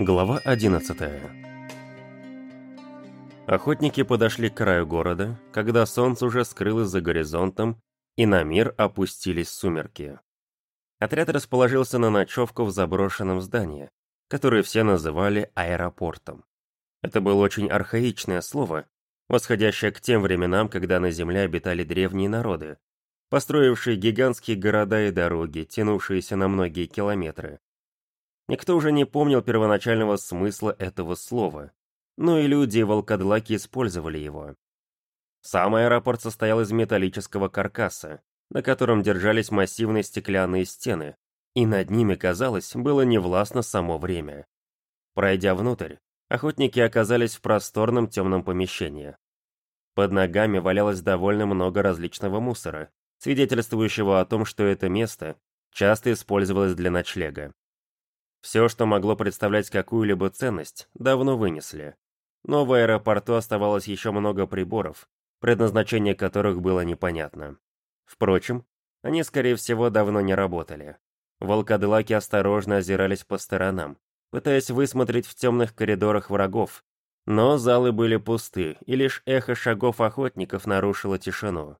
Глава 11 Охотники подошли к краю города, когда солнце уже скрылось за горизонтом, и на мир опустились сумерки. Отряд расположился на ночевку в заброшенном здании, которое все называли аэропортом. Это было очень архаичное слово, восходящее к тем временам, когда на Земле обитали древние народы, построившие гигантские города и дороги, тянувшиеся на многие километры. Никто уже не помнил первоначального смысла этого слова, но и люди и волкодлаки использовали его. Сам аэропорт состоял из металлического каркаса, на котором держались массивные стеклянные стены, и над ними, казалось, было невластно само время. Пройдя внутрь, охотники оказались в просторном темном помещении. Под ногами валялось довольно много различного мусора, свидетельствующего о том, что это место часто использовалось для ночлега. Все, что могло представлять какую-либо ценность, давно вынесли. Но в аэропорту оставалось еще много приборов, предназначение которых было непонятно. Впрочем, они, скорее всего, давно не работали. Волкодлаки осторожно озирались по сторонам, пытаясь высмотреть в темных коридорах врагов, но залы были пусты, и лишь эхо шагов охотников нарушило тишину.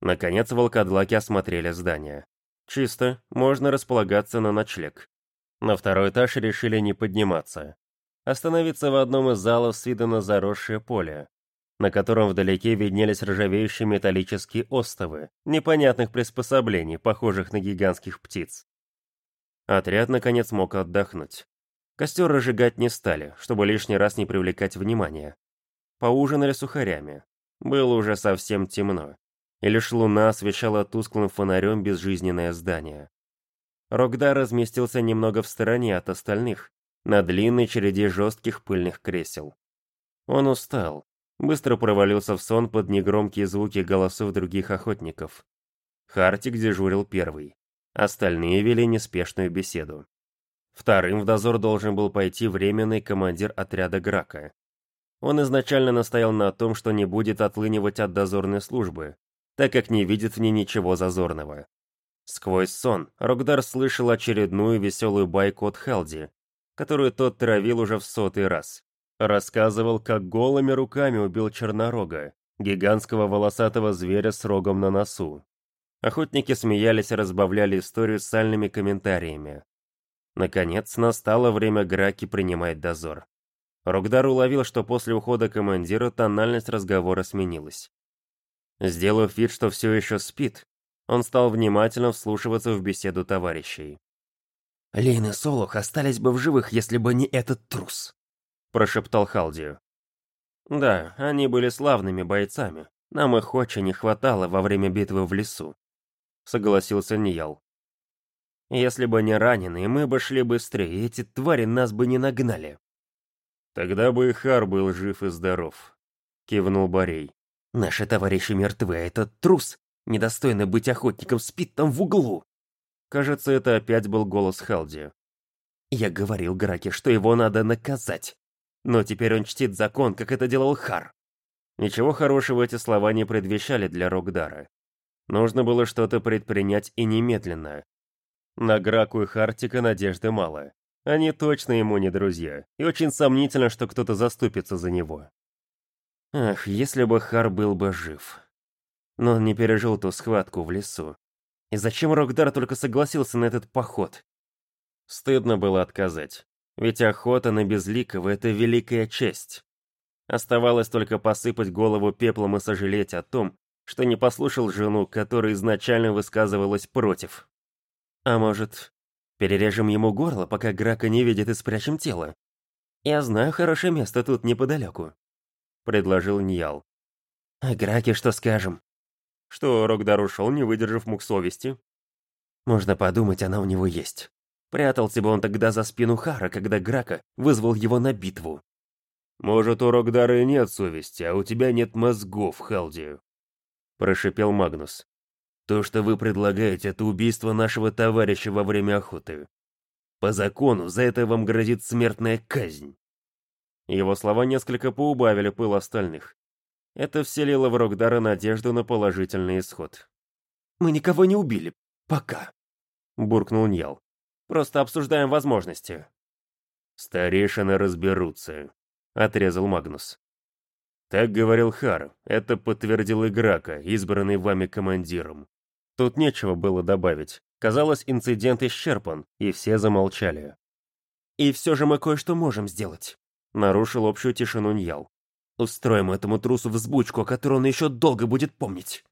Наконец волкодлаки осмотрели здание. Чисто, можно располагаться на ночлег. На второй этаж решили не подниматься. Остановиться в одном из залов с видом на заросшее поле, на котором вдалеке виднелись ржавеющие металлические остовы, непонятных приспособлений, похожих на гигантских птиц. Отряд, наконец, мог отдохнуть. Костер разжигать не стали, чтобы лишний раз не привлекать внимания. Поужинали сухарями. Было уже совсем темно, и лишь луна освещала тусклым фонарем безжизненное здание. Рогдар разместился немного в стороне от остальных, на длинной череде жестких пыльных кресел. Он устал, быстро провалился в сон под негромкие звуки голосов других охотников. Хартик дежурил первый. Остальные вели неспешную беседу. Вторым в дозор должен был пойти временный командир отряда Грака. Он изначально настоял на том, что не будет отлынивать от дозорной службы, так как не видит в ней ничего зазорного. Сквозь сон Рогдар слышал очередную веселую байку от Хелди, которую тот травил уже в сотый раз. Рассказывал, как голыми руками убил чернорога, гигантского волосатого зверя с рогом на носу. Охотники смеялись и разбавляли историю сальными комментариями. Наконец, настало время Граки принимать дозор. Рогдар уловил, что после ухода командира тональность разговора сменилась. Сделав вид, что все еще спит, он стал внимательно вслушиваться в беседу товарищей. «Лейн и Солох остались бы в живых, если бы не этот трус», — прошептал Халдию. «Да, они были славными бойцами. Нам их очень не хватало во время битвы в лесу», — согласился Ниял. «Если бы не раненые, мы бы шли быстрее, и эти твари нас бы не нагнали». «Тогда бы и Хар был жив и здоров», — кивнул Борей. «Наши товарищи мертвы, а этот трус недостойный быть охотником, спит там в углу. Кажется, это опять был голос Халди. Я говорил Граке, что его надо наказать. Но теперь он чтит закон, как это делал Хар. Ничего хорошего эти слова не предвещали для Рогдара. Нужно было что-то предпринять и немедленно. На Граку и Хартика надежды мало. Они точно ему не друзья, и очень сомнительно, что кто-то заступится за него. Ах, если бы Хар был бы жив но он не пережил ту схватку в лесу. И зачем Рокдар только согласился на этот поход? Стыдно было отказать, ведь охота на Безликого — это великая честь. Оставалось только посыпать голову пеплом и сожалеть о том, что не послушал жену, которая изначально высказывалась против. А может, перережем ему горло, пока Грака не видит и спрячем тело? Я знаю хорошее место тут неподалеку, — предложил Ньял. А Граке что скажем? Что Рогдар ушел, не выдержав мук совести? Можно подумать, она у него есть. Прятался бы он тогда за спину Хара, когда Грака вызвал его на битву. «Может, у Рогдара и нет совести, а у тебя нет мозгов, Халди», — прошипел Магнус. «То, что вы предлагаете, это убийство нашего товарища во время охоты. По закону за это вам грозит смертная казнь». Его слова несколько поубавили пыл остальных. Это вселило в Рокдара надежду на положительный исход. «Мы никого не убили. Пока», — буркнул Ньял. «Просто обсуждаем возможности». Старейшины разберутся, отрезал Магнус. Так говорил Хар, это подтвердил Играка, избранный вами командиром. Тут нечего было добавить. Казалось, инцидент исчерпан, и все замолчали. «И все же мы кое-что можем сделать», — нарушил общую тишину Ньял. «Устроим этому трусу взбучку, о которой он еще долго будет помнить».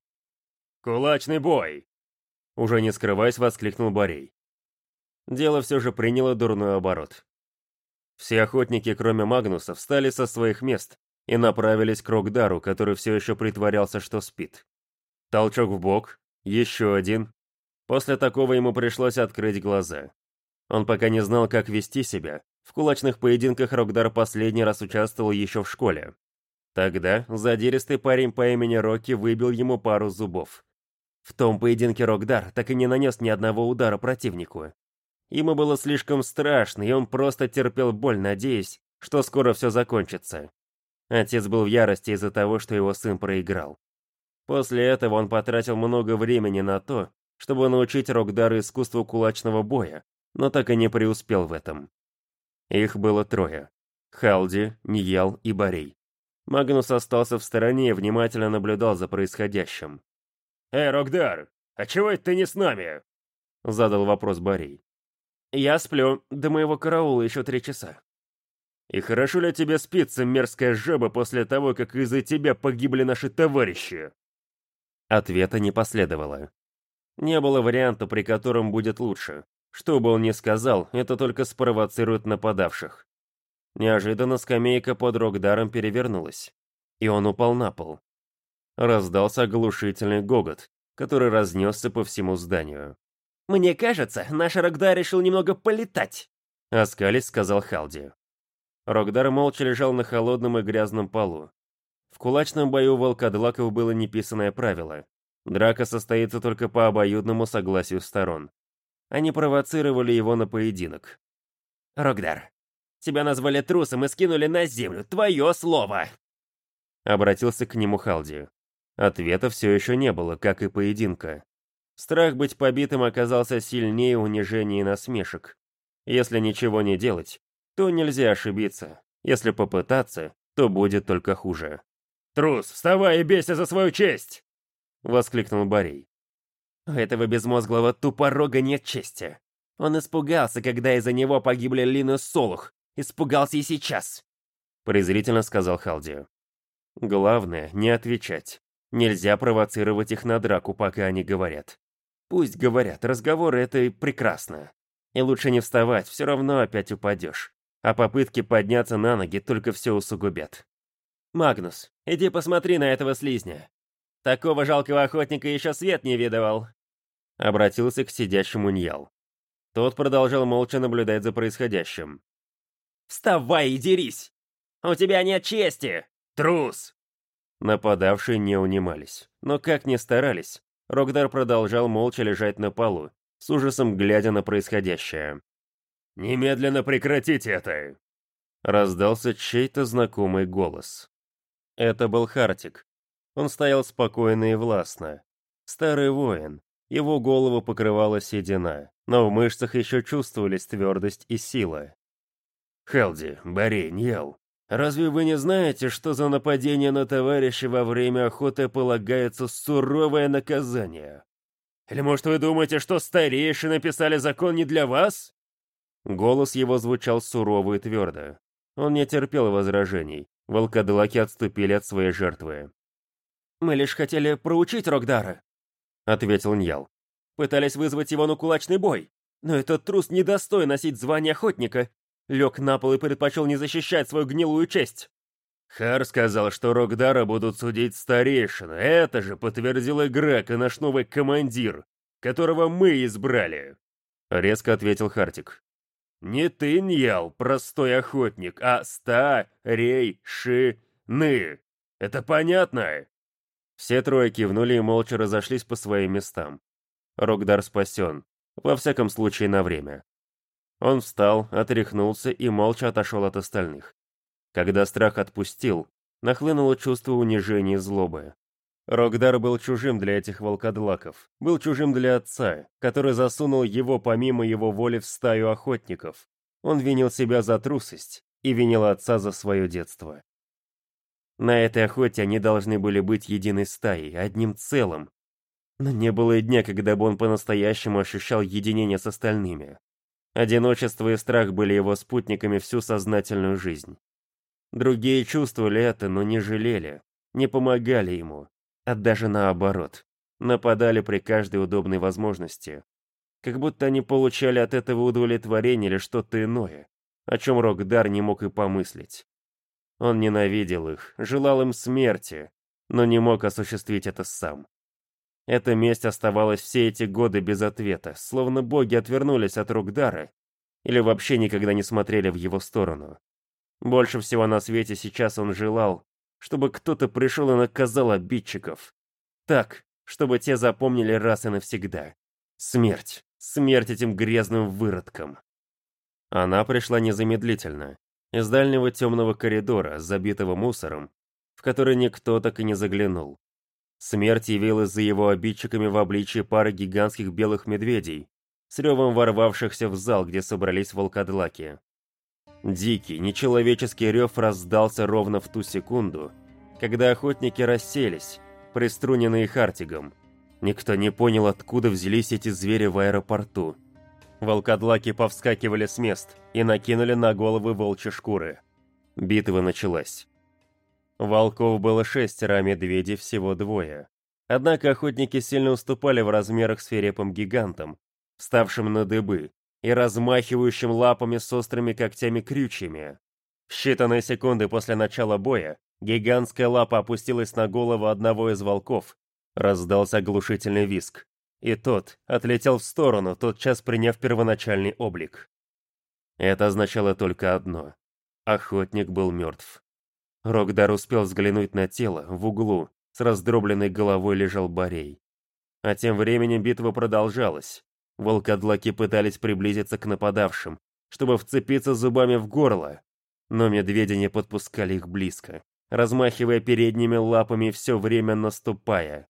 «Кулачный бой!» Уже не скрываясь, воскликнул Борей. Дело все же приняло дурной оборот. Все охотники, кроме Магнуса, встали со своих мест и направились к Рокдару, который все еще притворялся, что спит. Толчок в бок, еще один. После такого ему пришлось открыть глаза. Он пока не знал, как вести себя. В кулачных поединках Рокдар последний раз участвовал еще в школе. Тогда задиристый парень по имени Рокки выбил ему пару зубов. В том поединке Рокдар так и не нанес ни одного удара противнику. Ему было слишком страшно, и он просто терпел боль, надеясь, что скоро все закончится. Отец был в ярости из-за того, что его сын проиграл. После этого он потратил много времени на то, чтобы научить Рокдара искусству кулачного боя, но так и не преуспел в этом. Их было трое. Халди, Ниял и Борей. Магнус остался в стороне и внимательно наблюдал за происходящим. «Эй, Рокдар, а чего это ты не с нами?» Задал вопрос Борей. «Я сплю, до моего караула еще три часа». «И хорошо ли тебе спится, мерзкая жаба, после того, как из-за тебя погибли наши товарищи?» Ответа не последовало. Не было варианта, при котором будет лучше. Что бы он ни сказал, это только спровоцирует нападавших. Неожиданно скамейка под Рокдаром перевернулась, и он упал на пол. Раздался оглушительный гогот, который разнесся по всему зданию. «Мне кажется, наш Рокдар решил немного полетать», — оскались сказал Халди. Рокдар молча лежал на холодном и грязном полу. В кулачном бою волкодлаков было неписанное правило. Драка состоится только по обоюдному согласию сторон. Они провоцировали его на поединок. «Рокдар, тебя назвали трусом и скинули на землю. Твое слово!» Обратился к нему Халди. Ответа все еще не было, как и поединка. Страх быть побитым оказался сильнее унижения и насмешек. Если ничего не делать, то нельзя ошибиться. Если попытаться, то будет только хуже. «Трус, вставай и бейся за свою честь!» — воскликнул Борей. «У этого безмозглого тупорога нет чести. Он испугался, когда из-за него погибли Лин и Солух. Испугался и сейчас!» Презрительно сказал Халди. «Главное, не отвечать. Нельзя провоцировать их на драку, пока они говорят. Пусть говорят, разговоры — это прекрасно. И лучше не вставать, все равно опять упадешь. А попытки подняться на ноги только все усугубят. «Магнус, иди посмотри на этого слизня. Такого жалкого охотника еще свет не видывал!» Обратился к сидящему Ньял. Тот продолжал молча наблюдать за происходящим. «Вставай и дерись! У тебя нет чести! Трус!» Нападавшие не унимались. Но как ни старались, Рокдар продолжал молча лежать на полу, с ужасом глядя на происходящее. «Немедленно прекратите это!» Раздался чей-то знакомый голос. Это был Хартик. Он стоял спокойно и властно. Старый воин. Его голову покрывала седина, но в мышцах еще чувствовались твердость и сила. «Хелди, Борей, Ньел, разве вы не знаете, что за нападение на товарища во время охоты полагается суровое наказание? Или, может, вы думаете, что старейшины написали закон не для вас?» Голос его звучал сурово и твердо. Он не терпел возражений, Волкодлаки отступили от своей жертвы. «Мы лишь хотели проучить Рокдара», — ответил Ньял. «Пытались вызвать его на кулачный бой, но этот трус недостоин носить звание охотника. Лег на пол и предпочел не защищать свою гнилую честь». Хар сказал, что Рокдара будут судить старейшины. Это же подтвердил Игрек и наш новый командир, которого мы избрали. Резко ответил Хартик. Не ты, Ньял, простой охотник, а ста-рей-ши-ны. Это понятно?» Все трое кивнули и молча разошлись по своим местам. Рокдар спасен, во всяком случае на время. Он встал, отряхнулся и молча отошел от остальных. Когда страх отпустил, нахлынуло чувство унижения и злобы. Рокдар был чужим для этих волкодлаков, был чужим для отца, который засунул его помимо его воли в стаю охотников, Он винил себя за трусость и винил отца за свое детство. На этой охоте они должны были быть единой стаей, одним целым. Но не было и дня, когда бы он по-настоящему ощущал единение с остальными. Одиночество и страх были его спутниками всю сознательную жизнь. Другие чувствовали это, но не жалели, не помогали ему, а даже наоборот, нападали при каждой удобной возможности. Как будто они получали от этого удовлетворение или что-то иное, о чем Рокдар не мог и помыслить. Он ненавидел их, желал им смерти, но не мог осуществить это сам. Эта месть оставалась все эти годы без ответа, словно боги отвернулись от Рокдара или вообще никогда не смотрели в его сторону. Больше всего на свете сейчас он желал, чтобы кто-то пришел и наказал обидчиков. Так, чтобы те запомнили раз и навсегда. Смерть. Смерть этим грязным выродкам. Она пришла незамедлительно. Из дальнего темного коридора, забитого мусором, в который никто так и не заглянул. Смерть явилась за его обидчиками в обличье пары гигантских белых медведей, с ревом ворвавшихся в зал, где собрались волкодлаки. Дикий, нечеловеческий рев раздался ровно в ту секунду, когда охотники расселись, приструненные Хартигом. Никто не понял, откуда взялись эти звери в аэропорту. Волкодлаки повскакивали с мест и накинули на головы волчьи шкуры. Битва началась. Волков было шестеро, а медведей всего двое. Однако охотники сильно уступали в размерах свирепым гигантам, вставшим на дыбы, и размахивающим лапами с острыми когтями-крючьями. В считанные секунды после начала боя гигантская лапа опустилась на голову одного из волков. Раздался оглушительный виск. И тот отлетел в сторону, тотчас приняв первоначальный облик. Это означало только одно. Охотник был мертв. Рокдар успел взглянуть на тело, в углу, с раздробленной головой лежал Борей. А тем временем битва продолжалась. Волкодлаки пытались приблизиться к нападавшим, чтобы вцепиться зубами в горло, но медведи не подпускали их близко, размахивая передними лапами все время наступая.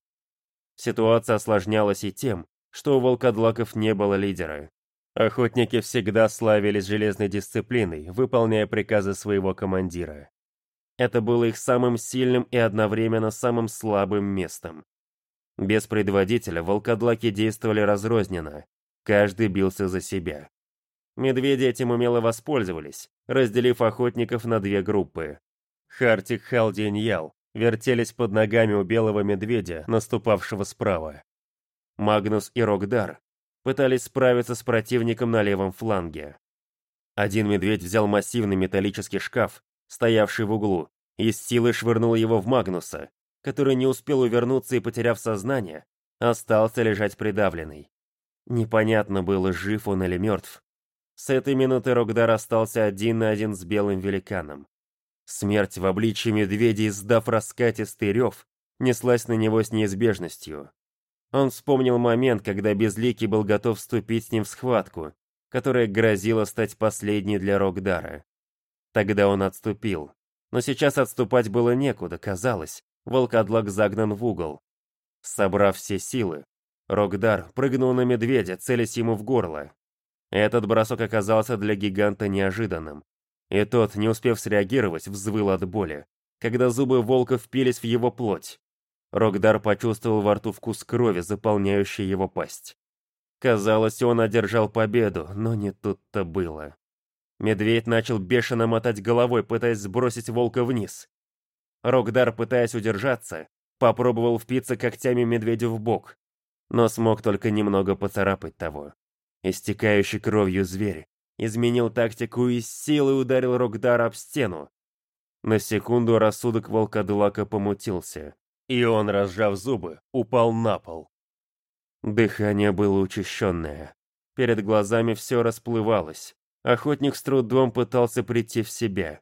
Ситуация осложнялась и тем, что у волкодлаков не было лидера. Охотники всегда славились железной дисциплиной, выполняя приказы своего командира. Это было их самым сильным и одновременно самым слабым местом. Без предводителя волкодлаки действовали разрозненно, Каждый бился за себя. Медведи этим умело воспользовались, разделив охотников на две группы. Хартик, Халди вертелись под ногами у белого медведя, наступавшего справа. Магнус и Рокдар пытались справиться с противником на левом фланге. Один медведь взял массивный металлический шкаф, стоявший в углу, и с силой швырнул его в Магнуса, который не успел увернуться и, потеряв сознание, остался лежать придавленный. Непонятно было, жив он или мертв. С этой минуты Рогдар остался один на один с белым великаном. Смерть в обличье медведя, издав раскатистый рев, неслась на него с неизбежностью. Он вспомнил момент, когда Безликий был готов вступить с ним в схватку, которая грозила стать последней для Рогдара. Тогда он отступил. Но сейчас отступать было некуда, казалось. Волкодлак загнан в угол. Собрав все силы, Рокдар прыгнул на медведя, целясь ему в горло. Этот бросок оказался для гиганта неожиданным. И тот, не успев среагировать, взвыл от боли, когда зубы волка впились в его плоть. Рокдар почувствовал во рту вкус крови, заполняющий его пасть. Казалось, он одержал победу, но не тут-то было. Медведь начал бешено мотать головой, пытаясь сбросить волка вниз. Рокдар, пытаясь удержаться, попробовал впиться когтями медведю в бок, но смог только немного поцарапать того. Истекающий кровью зверь изменил тактику и с силой ударил Рокдара об стену. На секунду рассудок волкодлака помутился, и он, разжав зубы, упал на пол. Дыхание было учащенное. Перед глазами все расплывалось. Охотник с трудом пытался прийти в себя.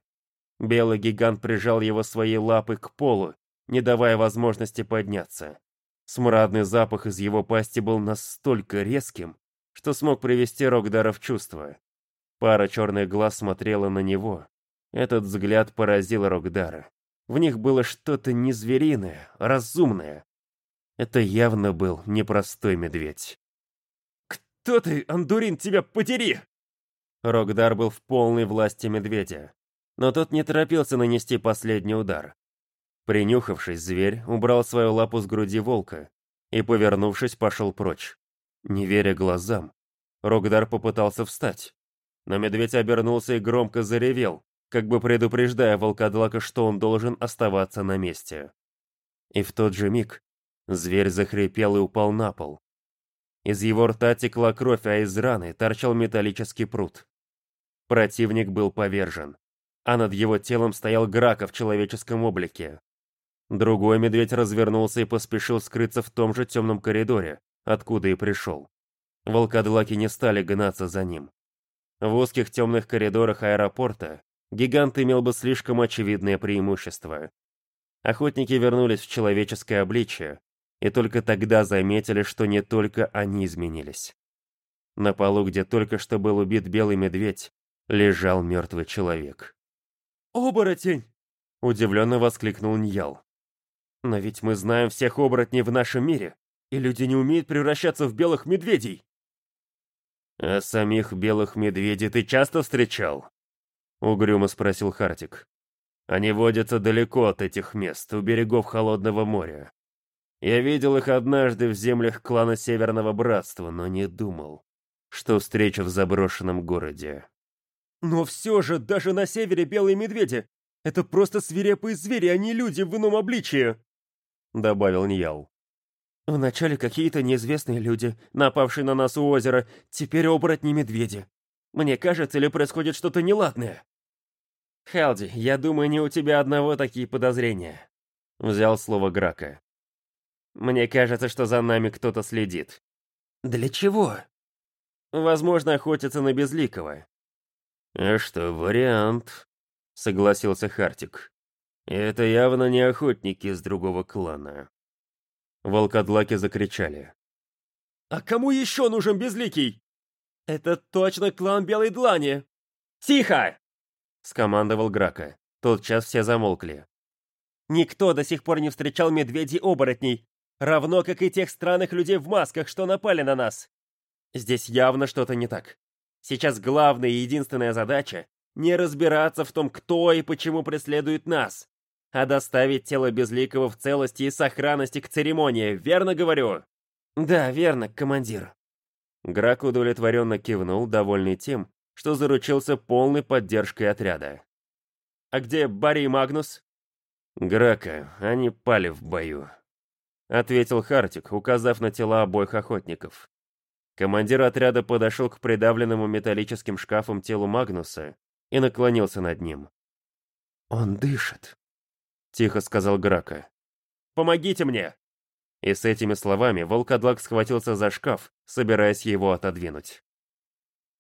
Белый гигант прижал его своей лапой к полу, не давая возможности подняться. Смрадный запах из его пасти был настолько резким, что смог привести Рокдара в чувство. Пара черных глаз смотрела на него. Этот взгляд поразил Рокдара. В них было что-то не звериное, разумное. Это явно был непростой медведь. «Кто ты, Андурин, тебя потери?» Рогдар был в полной власти медведя, но тот не торопился нанести последний удар. Принюхавшись, зверь убрал свою лапу с груди волка и, повернувшись, пошел прочь. Не веря глазам, Рогдар попытался встать, но медведь обернулся и громко заревел, как бы предупреждая волкодлака, что он должен оставаться на месте. И в тот же миг зверь захрипел и упал на пол. Из его рта текла кровь, а из раны торчал металлический пруд. Противник был повержен, а над его телом стоял Грака в человеческом облике. Другой медведь развернулся и поспешил скрыться в том же темном коридоре, откуда и пришел. Волкодлаки не стали гнаться за ним. В узких темных коридорах аэропорта гигант имел бы слишком очевидное преимущество. Охотники вернулись в человеческое обличие, и только тогда заметили, что не только они изменились. На полу, где только что был убит белый медведь, лежал мертвый человек. «Оборотень!» — удивленно воскликнул Ньял. «Но ведь мы знаем всех оборотней в нашем мире, и люди не умеют превращаться в белых медведей!» «А самих белых медведей ты часто встречал?» — угрюмо спросил Хартик. «Они водятся далеко от этих мест, у берегов Холодного моря. Я видел их однажды в землях клана Северного Братства, но не думал, что встречу в заброшенном городе». «Но все же, даже на севере белые медведи! Это просто свирепые звери, а не люди в ином обличии!» — добавил Ньял. Вначале какие-то неизвестные люди, напавшие на нас у озера, теперь оборотни медведи. Мне кажется, ли происходит что-то неладное? Халди, я думаю, не у тебя одного такие подозрения. Взял слово Грака. Мне кажется, что за нами кто-то следит. Для чего? Возможно, охотятся на Безликого. А что, вариант, согласился Хартик. Это явно не охотники из другого клана. Волкодлаки закричали. «А кому еще нужен Безликий?» «Это точно клан Белой Длани!» «Тихо!» — скомандовал Грака. Тотчас все замолкли. «Никто до сих пор не встречал медведей-оборотней, равно как и тех странных людей в масках, что напали на нас. Здесь явно что-то не так. Сейчас главная и единственная задача — не разбираться в том, кто и почему преследует нас, а доставить тело Безликого в целости и сохранности к церемонии, верно говорю?» «Да, верно, командир». Грак удовлетворенно кивнул, довольный тем, что заручился полной поддержкой отряда. «А где Барри и Магнус?» «Грака, они пали в бою», — ответил Хартик, указав на тела обоих охотников. Командир отряда подошел к придавленному металлическим шкафом телу Магнуса и наклонился над ним. «Он дышит», — тихо сказал Грака. «Помогите мне!» И с этими словами волкодлак схватился за шкаф, собираясь его отодвинуть.